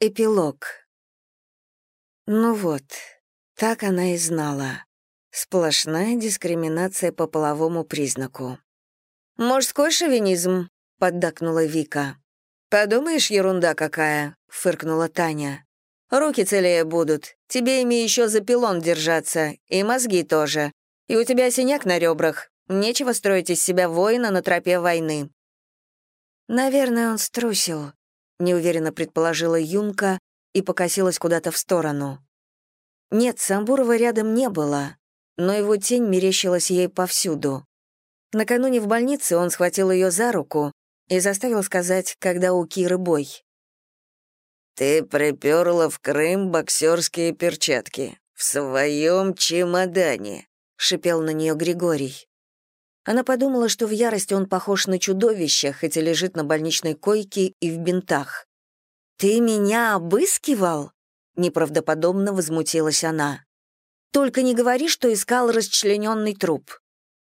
Эпилог. Ну вот, так она и знала. Сплошная дискриминация по половому признаку. «Мужской шовинизм», — поддакнула Вика. «Подумаешь, ерунда какая», — фыркнула Таня. «Руки целее будут, тебе ими еще за пилон держаться, и мозги тоже. И у тебя синяк на ребрах, нечего строить из себя воина на тропе войны». Наверное, он струсил, неуверенно предположила Юнка и покосилась куда-то в сторону. Нет, Самбурова рядом не было, но его тень мерещилась ей повсюду. Накануне в больнице он схватил ее за руку и заставил сказать, когда у Киры бой. «Ты приперла в Крым боксерские перчатки. В своем чемодане», — шипел на нее Григорий. Она подумала, что в ярости он похож на чудовище, хотя лежит на больничной койке и в бинтах. «Ты меня обыскивал?» — неправдоподобно возмутилась она. «Только не говори, что искал расчлененный труп».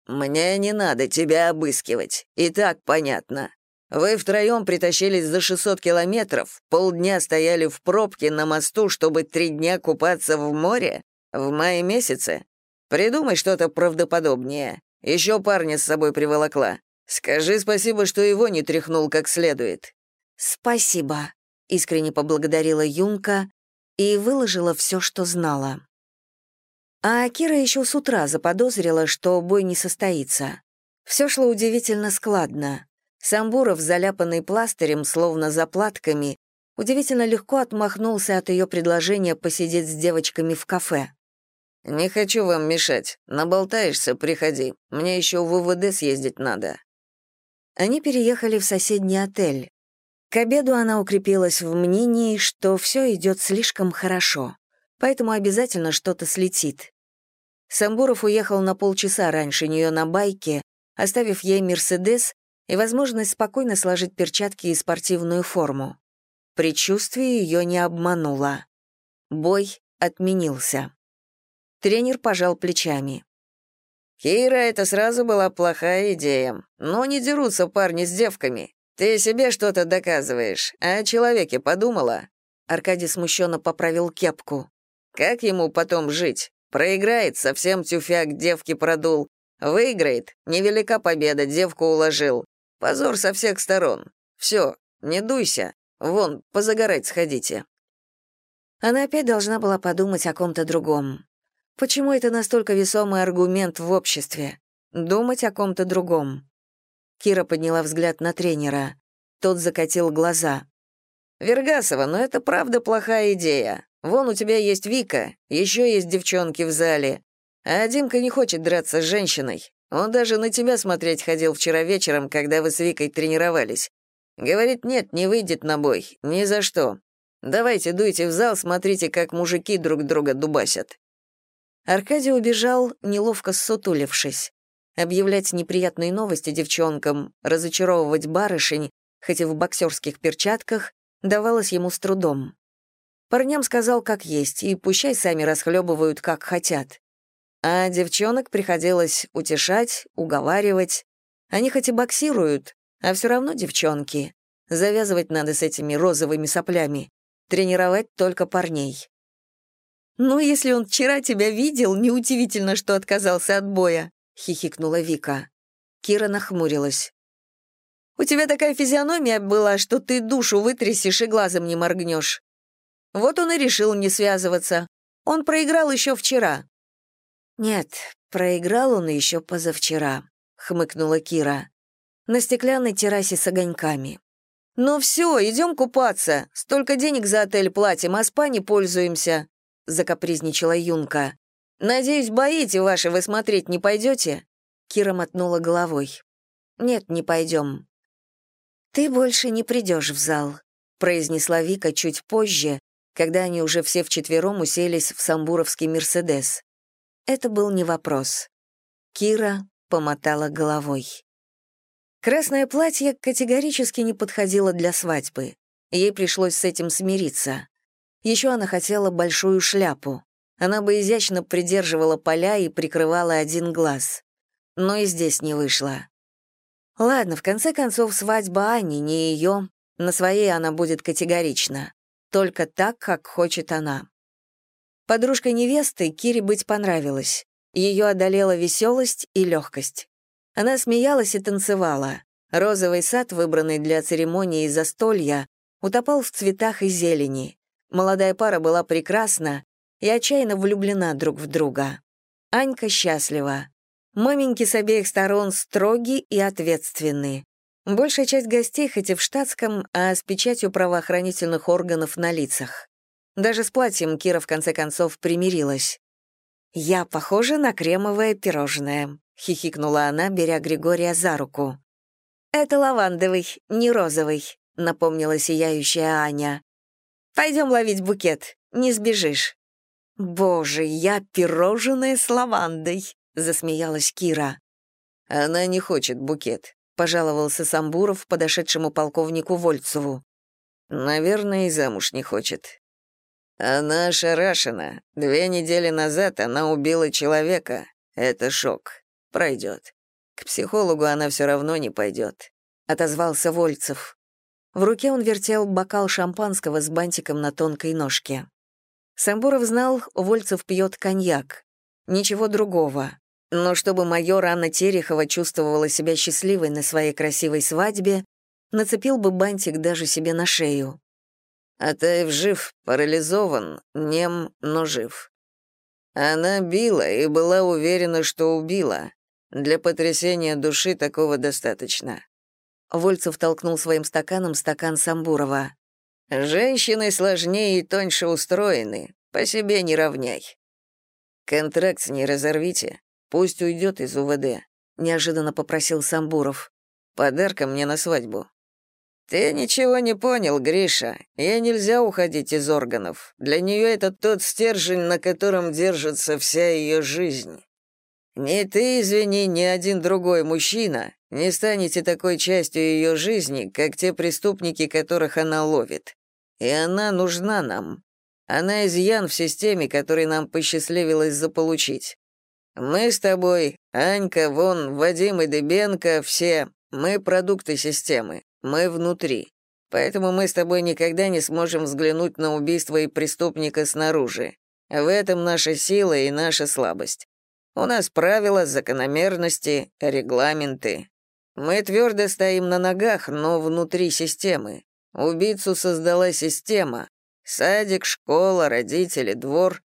«Мне не надо тебя обыскивать, и так понятно. Вы втроем притащились за 600 километров, полдня стояли в пробке на мосту, чтобы три дня купаться в море? В мае месяце? Придумай что-то правдоподобнее. Еще парня с собой приволокла. Скажи спасибо, что его не тряхнул как следует». «Спасибо», — искренне поблагодарила Юнка и выложила все, что знала. А Кира еще с утра заподозрила, что бой не состоится. Все шло удивительно складно. Самбуров, заляпанный пластырем, словно заплатками, удивительно легко отмахнулся от ее предложения посидеть с девочками в кафе. «Не хочу вам мешать. Наболтаешься, приходи. Мне еще в ВВД съездить надо». Они переехали в соседний отель. К обеду она укрепилась в мнении, что все идет слишком хорошо, поэтому обязательно что-то слетит. Самбуров уехал на полчаса раньше нее на байке, оставив ей «Мерседес» и возможность спокойно сложить перчатки и спортивную форму. Предчувствие ее не обмануло. Бой отменился. Тренер пожал плечами. «Кира, это сразу была плохая идея. Но не дерутся парни с девками. Ты себе что-то доказываешь, а о человеке подумала?» Аркадий смущенно поправил кепку. «Как ему потом жить? Проиграет, совсем тюфяк девки продул. Выиграет, невелика победа, девку уложил. Позор со всех сторон. Все, не дуйся. Вон, позагорать сходите». Она опять должна была подумать о ком-то другом. Почему это настолько весомый аргумент в обществе? Думать о ком-то другом. Кира подняла взгляд на тренера. Тот закатил глаза. «Вергасова, но это правда плохая идея. Вон у тебя есть Вика, еще есть девчонки в зале. А Димка не хочет драться с женщиной. Он даже на тебя смотреть ходил вчера вечером, когда вы с Викой тренировались. Говорит, нет, не выйдет на бой. Ни за что. Давайте дуйте в зал, смотрите, как мужики друг друга дубасят. Аркадий убежал, неловко ссутулившись. Объявлять неприятные новости девчонкам, разочаровывать барышень, хоть и в боксерских перчатках, давалось ему с трудом. Парням сказал, как есть, и пущай сами расхлебывают, как хотят. А девчонок приходилось утешать, уговаривать. Они хоть и боксируют, а все равно девчонки. Завязывать надо с этими розовыми соплями. Тренировать только парней. «Ну, если он вчера тебя видел, неудивительно, что отказался от боя», — хихикнула Вика. Кира нахмурилась. «У тебя такая физиономия была, что ты душу вытрясешь и глазом не моргнешь. Вот он и решил не связываться. Он проиграл еще вчера». «Нет, проиграл он еще позавчера», — хмыкнула Кира. «На стеклянной террасе с огоньками». «Ну все, идем купаться. Столько денег за отель платим, а спа не пользуемся. — закапризничала Юнка. «Надеюсь, боите ваши вы смотреть не пойдете?» Кира мотнула головой. «Нет, не пойдем». «Ты больше не придешь в зал», — произнесла Вика чуть позже, когда они уже все вчетвером уселись в самбуровский «Мерседес». Это был не вопрос. Кира помотала головой. Красное платье категорически не подходило для свадьбы. Ей пришлось с этим смириться. Еще она хотела большую шляпу. Она бы изящно придерживала поля и прикрывала один глаз. Но и здесь не вышло. Ладно, в конце концов, свадьба Ани, не ее. На своей она будет категорична. только так, как хочет она. Подружкой невесты Кире быть понравилось. Ее одолела веселость и легкость. Она смеялась и танцевала. Розовый сад, выбранный для церемонии застолья, утопал в цветах и зелени. Молодая пара была прекрасна и отчаянно влюблена друг в друга. Анька счастлива. Маменьки с обеих сторон строги и ответственны. Большая часть гостей хоть и в штатском, а с печатью правоохранительных органов на лицах. Даже с платьем Кира в конце концов примирилась. «Я похожа на кремовое пирожное», — хихикнула она, беря Григория за руку. «Это лавандовый, не розовый», — напомнила сияющая Аня. «Пойдем ловить букет, не сбежишь». «Боже, я пирожное с лавандой», — засмеялась Кира. «Она не хочет букет», — пожаловался Самбуров подошедшему полковнику Вольцеву. «Наверное, и замуж не хочет». «Она ошарашена. Две недели назад она убила человека. Это шок. Пройдет. К психологу она все равно не пойдет», — отозвался Вольцев. В руке он вертел бокал шампанского с бантиком на тонкой ножке. Самбуров знал, Вольцев пьет коньяк. Ничего другого. Но чтобы майор Анна Терехова чувствовала себя счастливой на своей красивой свадьбе, нацепил бы бантик даже себе на шею. Атаев жив, парализован, нем, но жив. Она била и была уверена, что убила. Для потрясения души такого достаточно. Вольцев толкнул своим стаканом стакан Самбурова. «Женщины сложнее и тоньше устроены, по себе не равняй. Контракт с ней разорвите, пусть уйдет из УВД», — неожиданно попросил Самбуров. «Подарка мне на свадьбу». «Ты ничего не понял, Гриша. Ей нельзя уходить из органов. Для нее это тот стержень, на котором держится вся ее жизнь. Ни ты, извини, ни один другой мужчина не станете такой частью ее жизни, как те преступники, которых она ловит. И она нужна нам. Она изъян в системе, который нам посчастливилось заполучить. Мы с тобой, Анька, Вон, Вадим и Дебенко, все, мы продукты системы, мы внутри. Поэтому мы с тобой никогда не сможем взглянуть на убийство и преступника снаружи. В этом наша сила и наша слабость. У нас правила, закономерности, регламенты. Мы твердо стоим на ногах, но внутри системы. Убийцу создала система. Садик, школа, родители, двор.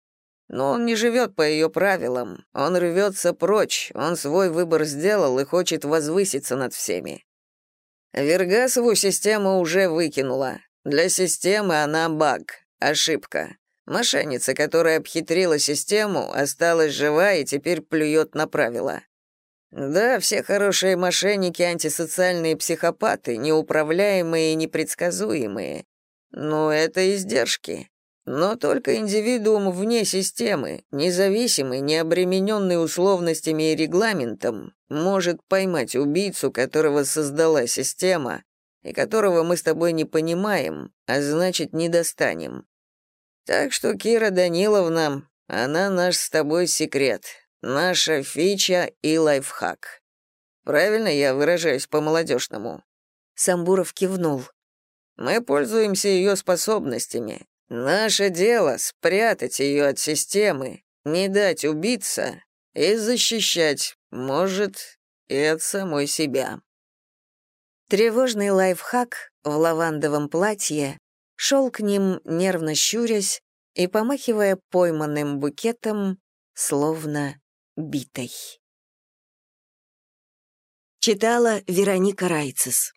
Но он не живет по ее правилам. Он рвется прочь, он свой выбор сделал и хочет возвыситься над всеми. Вергасову система уже выкинула. Для системы она баг, ошибка. Мошенница, которая обхитрила систему, осталась жива и теперь плюет на правила. Да, все хорошие мошенники — антисоциальные психопаты, неуправляемые и непредсказуемые. Но это издержки. Но только индивидуум вне системы, независимый, не обремененный условностями и регламентом, может поймать убийцу, которого создала система, и которого мы с тобой не понимаем, а значит, не достанем. Так что, Кира Даниловна, она наш с тобой секрет, Наша фича и лайфхак. Правильно я выражаюсь по-молодежному?» Самбуров кивнул. «Мы пользуемся ее способностями. Наше дело — спрятать ее от системы, не дать убиться и защищать, может, и от самой себя». Тревожный лайфхак в лавандовом платье шел к ним, нервно щурясь и помахивая пойманным букетом, словно битой. Читала Вероника Райцес